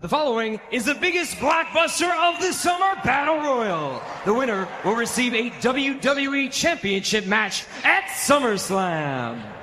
The following is the biggest blockbuster of the summer battle royal. The winner will receive a WWE Championship match at SummerSlam.